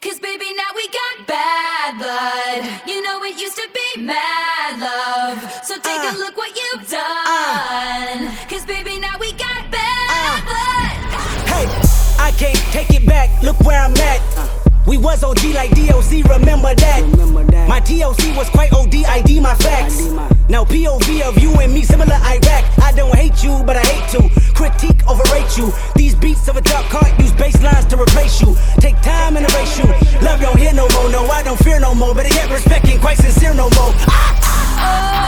Cause baby, now we got bad blood. You know it used to be mad love. So take a uh. look what you've uh. done. Cause baby, now we got bad uh. blood. Hey, I can't take it back. Look where I'm at. We was OG like DOC, remember that. Remember that. My TLC was quite OD, ID my facts. ID my- Now POV of you and me, similar Iraq. I don't hate you, but I hate to critique, overrate you. These beats of a dark heart use no I don't fear no more. But yet respect ain't quite sincere no more. Ah, Oh, it's